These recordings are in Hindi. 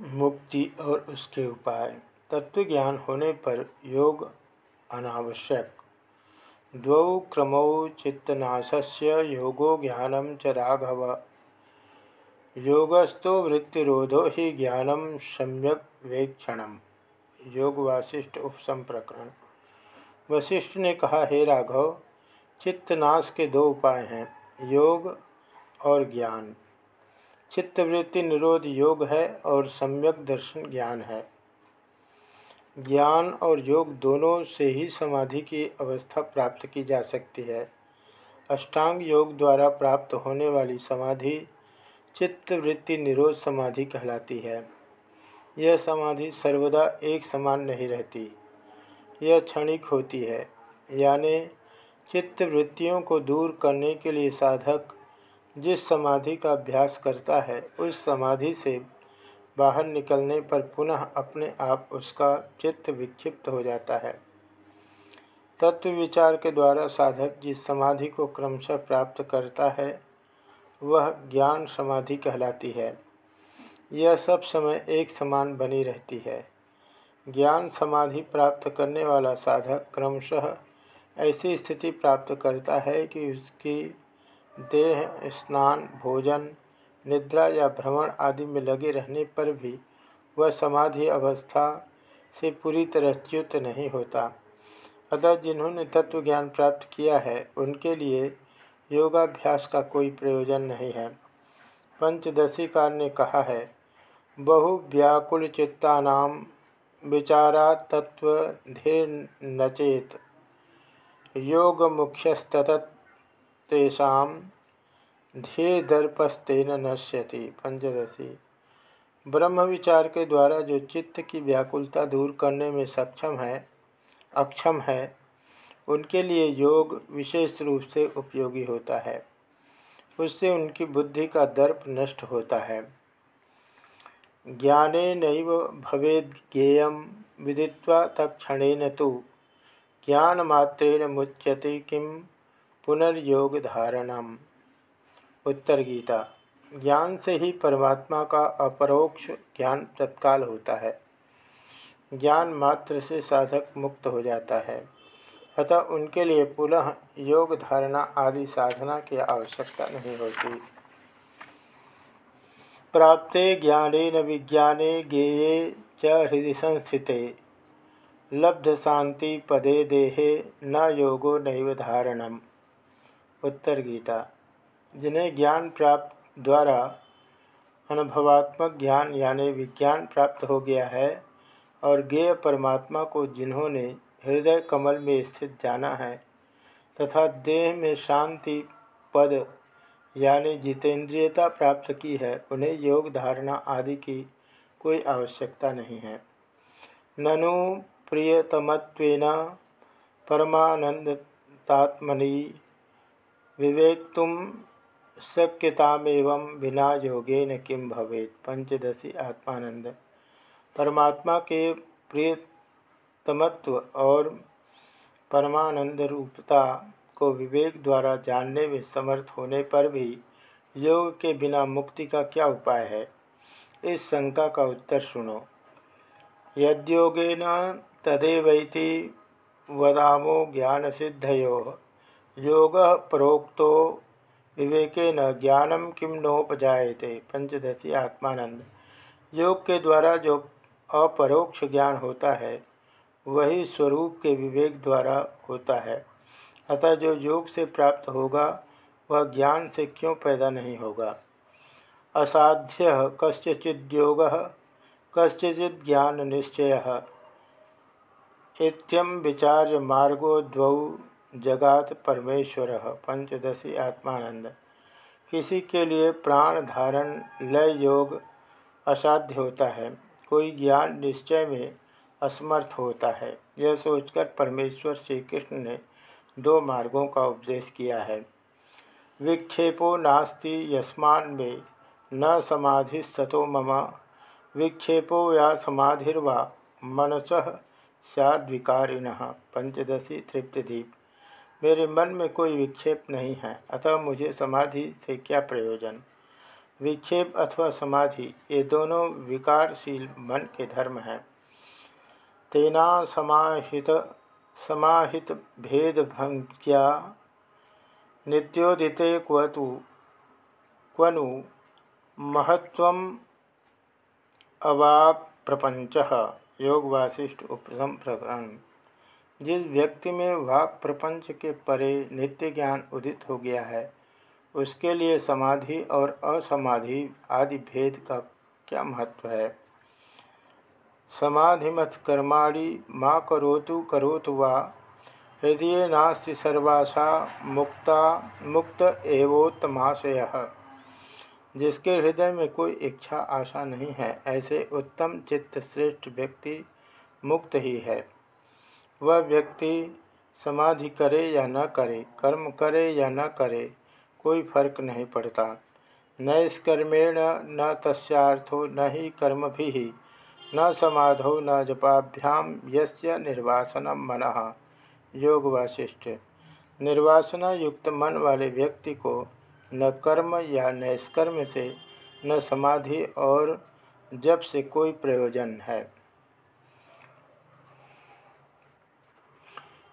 मुक्ति और उसके उपाय। तत्व ज्ञान होने पर योग अनावश्यक। द्वौ क्रमौ चित्तनाशस्य योगो ज्ञानम च राघव। योगस्थो वृत्तिरोधो ही ज्ञानम सम्यक वेक्षण योग वासिष्ठ उपसम प्रकरण वशिष्ठ ने कहा, हे राघव, चित्तनाश के दो उपाय हैं, योग और ज्ञान। चित्तवृत्ति निरोध योग है और सम्यक दर्शन ज्ञान है। ज्ञान और योग दोनों से ही समाधि की अवस्था प्राप्त की जा सकती है। अष्टांग योग द्वारा प्राप्त होने वाली समाधि चित्तवृत्ति निरोध समाधि कहलाती है। यह समाधि सर्वदा एक समान नहीं रहती। यह क्षणिक होती है, यानी चित्तवृत्तियों को दूर करने के लिए साधक जिस समाधि का अभ्यास करता है, उस समाधि से बाहर निकलने पर पुनः अपने आप उसका चित्त विक्षिप्त हो जाता है। तत्व विचार के द्वारा साधक जिस समाधि को क्रमशः प्राप्त करता है, वह ज्ञान समाधि कहलाती है। यह सब समय एक समान बनी रहती है। ज्ञान समाधि प्राप्त करने वाला साधक क्रमशः ऐसी स्थिति प्राप्त करता है कि उसकी देह, स्नान, भोजन, निद्रा या भ्रमण आदि में लगे रहने पर भी वह समाधि अवस्था से पूरी तरह च्युत नहीं होता। अतः जिन्होंने तत्व ज्ञान प्राप्त किया है, उनके लिए योगाभ्यास का कोई प्रयोजन नहीं है। पंचदशीकार ने कहा है, बहु व्याकुल चित्ता विचारा तत्व धीर नचेत योग मुख्यस्तत तेषां ध्येयदर्पस्तेन नश्यति पंचदशी ब्रह्म विचार के द्वारा जो चित्त की व्याकुलता दूर करने में सक्षम है, अक्षम है, उनके लिए योग विशेष रूप से उपयोगी होता है। उससे उनकी बुद्धि का दर्प नष्ट होता है। ज्ञाने नैव भवेद ज्ञेय, विदित्वा तत्क्षणेन तो ज्ञानमात्रेण मुच्यते किम पुनर्योग धारणम उत्तर गीता, ज्ञान से ही परमात्मा का अपरोक्ष ज्ञान तत्काल होता है। ज्ञान मात्र से साधक मुक्त हो जाता है। अतः उनके लिए पुनः योग धारणा आदि साधना की आवश्यकता नहीं होती। प्राप्ते ज्ञान विज्ञाने ज्ञेये च हृदय संस्थिते। लब्ध शांति पदे देहे न योगो नैव धारणम। उत्तर गीता जिन्हें ज्ञान प्राप्त द्वारा अनुभवात्मक ज्ञान यानी विज्ञान प्राप्त हो गया है और ज्ञेय परमात्मा को जिन्होंने हृदय कमल में स्थित जाना है तथा देह में शांति, पद यानी जितेंद्रियता प्राप्त की है, उन्हें योग, धारणा आदि की कोई आवश्यकता नहीं है। ननु प्रियतमत्वेन परमानंदतात्मनि विवेक्तुम शक्यतामेव बिना योगेन किम भवेत? पंचदशी आत्मानंद। परमात्मा के प्रियतमत्व और परमानंद रूपता को विवेक द्वारा जानने में समर्थ होने पर भी योग के बिना मुक्ति का क्या उपाय है? इस शंका का उत्तर सुनो। यद्योगेन तदेवैति वदामो ज्ञान सिद्धयो योग प्रोक्तो न ज्ञानम किम नोपजायते? पंचदशी आत्मानंद। योग के द्वारा जो अपरोक्ष ज्ञान होता है, वही स्वरूप के विवेक द्वारा होता है। अतः जो योग से प्राप्त होगा, वह ज्ञान से क्यों पैदा नहीं होगा? असाध्य कस्यचिद्योग कस्यचिद ज्ञान निश्चय। इत्यम विचार्य मार्गो द्वौ जगात परमेश्वर, पंचदशी आत्मानंद। किसी के लिए प्राण धारण लय योग असाध्य होता है। कोई ज्ञान निश्चय में असमर्थ होता है। यह सोचकर परमेश्वर श्री कृष्ण ने दो मार्गों का उपदेश किया है। विक्षेपो नास्ति यस्मान में, न समाधि सतो मम। विक्षेपो या समाधिर्वा मनस सैद्विकारिण पंचदशी तृप्तिदीप। मेरे मन में कोई विक्षेप नहीं है, अतः मुझे समाधि से क्या प्रयोजन? विक्षेप अथवा समाधि, ये दोनों विकारशील मन के धर्म हैं। तेना समाहित समाहित भेद भंग्या, नित्योदिते क्वतु, क्वनु महत्व अवाप प्रपंच। योग वासिष्ठ उपम प्रकरण जिस व्यक्ति में वाक प्रपंच के परे नित्य ज्ञान उदित हो गया है, उसके लिए समाधि और असमाधि आदि भेद का क्या महत्व है? समाधिमथ कर्माणी माँ करोतु करोतु वा, हृदय नास्ति सर्वाशा मुक्ता मुक्त एवोत्तमाशय। जिसके हृदय में कोई इच्छा आशा नहीं है, ऐसे उत्तम चित्त श्रेष्ठ व्यक्ति मुक्त ही है। वह व्यक्ति समाधि करे या न करे, कर्म करे या न करे, कोई फ़र्क नहीं पड़ता। नैष्कर्मेण न तस्थो न ही कर्म भी न समाधो, न जपाभ्याम यस्य निर्वासनम मन। योग वाशिष्ठ निर्वासना युक्त मन वाले व्यक्ति को न कर्म या नैष्कर्म से, न समाधि और जब से कोई प्रयोजन है।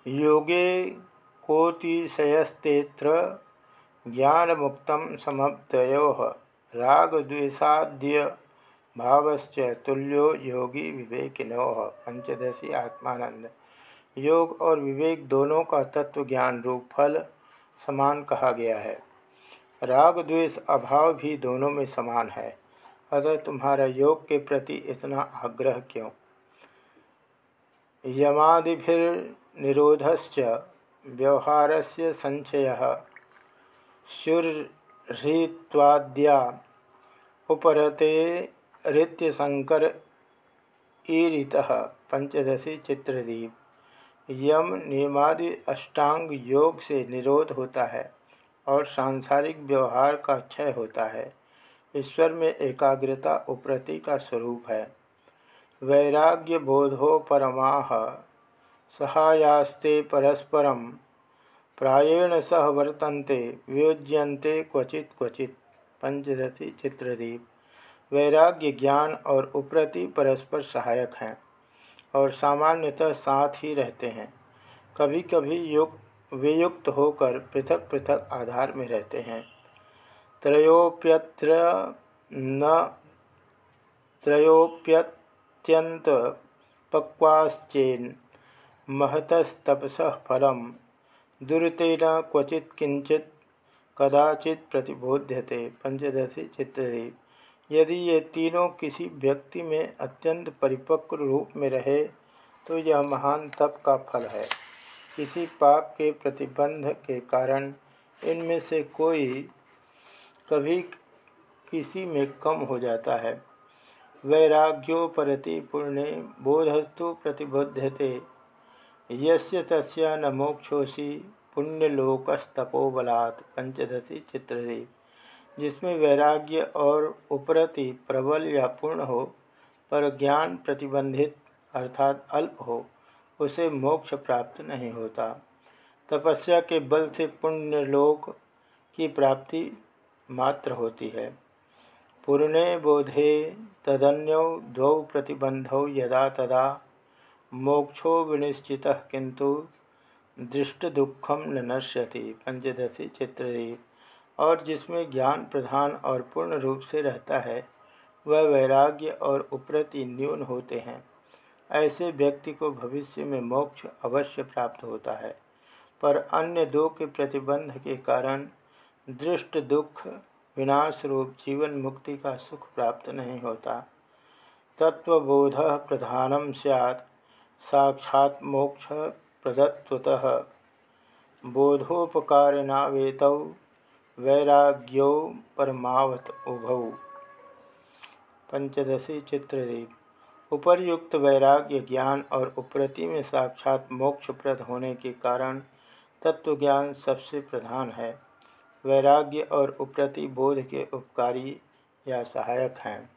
योगे कोतिशयस्तेत्र ज्ञान मुक्त समप्तयो रागद्वेषाद्य भावश्च तुल्यो योगी विवेकिनो। पंचदशी आत्मानंद। योग और विवेक दोनों का तत्व ज्ञान रूप फल समान कहा गया है। राग द्वेष अभाव भी दोनों में समान है। अतः तुम्हारा योग के प्रति इतना आग्रह क्यों? यमादिभिर्निरोधश्च व्यवहार से संचय शुर्हृत्वाद्या उपरते रीत्यशंकर ईरित पंचदशी चित्रदीप। यम नियमादि अष्टांग योग से निरोध होता है और सांसारिक व्यवहार का क्षय होता है। ईश्वर में एकाग्रता उप्रति का स्वरूप है। वैराग्य बोधो परमा सहायास्ते परस्परम प्राएण सह वर्तन्ते, वियोज्यन्ते क्वचित क्वचित। पंचदशी चित्रदीप। वैराग्य, ज्ञान और उप्रति परस्पर सहायक हैं और सामान्यतः साथ ही रहते हैं। कभी कभी युक्त वियुक्त होकर पृथक पृथक आधार में रहते हैं। त्रयोप्यत्र न त्रयोप्यत्यंत पक्वाश्चेन महतस्तपस फलम। दुरीतेन क्वचित किंचित कदाचित प्रतिबोध्यते पंचदशी चित्रदीप यदि ये तीनों किसी व्यक्ति में अत्यंत परिपक्व रूप में रहे तो यह महान तप का फल है। किसी पाप के प्रतिबंध के कारण इनमें से कोई कभी किसी में कम हो जाता है। वैराग्योपरति पुण्य बोधस्तु प्रतिबद्धते यस्य तस्य न मोक्षोसी पुण्यलोकस्तपोबलात् पंचदशी चित्रदीप जिसमें वैराग्य और उपरति प्रबल या पूर्ण हो, पर ज्ञान प्रतिबंधित अर्थात अल्प हो, उसे मोक्ष प्राप्त नहीं होता। तपस्या के बल से पुण्य लोक की प्राप्ति मात्र होती है। पूर्णे बोधे तदन्यौ द्वौ प्रतिबंधौ यदा तदा मोक्षो विनिश्चित किंतु दृष्ट दुखम न नश्यति, पंचदशी चित्रदीप और जिसमें ज्ञान प्रधान और पूर्ण रूप से रहता है, वह वैराग्य और उपरति न्यून होते हैं। ऐसे व्यक्ति को भविष्य में मोक्ष अवश्य प्राप्त होता है। पर अन्य दो के प्रतिबंध के कारण दृष्ट दुख, विनाश रूप जीवन मुक्ति का सुख प्राप्त नहीं होता। तत्वबोध प्रधानम सैत् साक्षात मोक्ष प्रदत्वतः बोधोपकारिणावेत वैराग्यो परमावत उभौ। पंचदशी चित्रदीप। उपर्युक्त वैराग्य ज्ञान और उप्रति में साक्षात मोक्षप्रद होने के कारण तत्वज्ञान सबसे प्रधान है। वैराग्य और उप्रति बोध के उपकारी या सहायक हैं।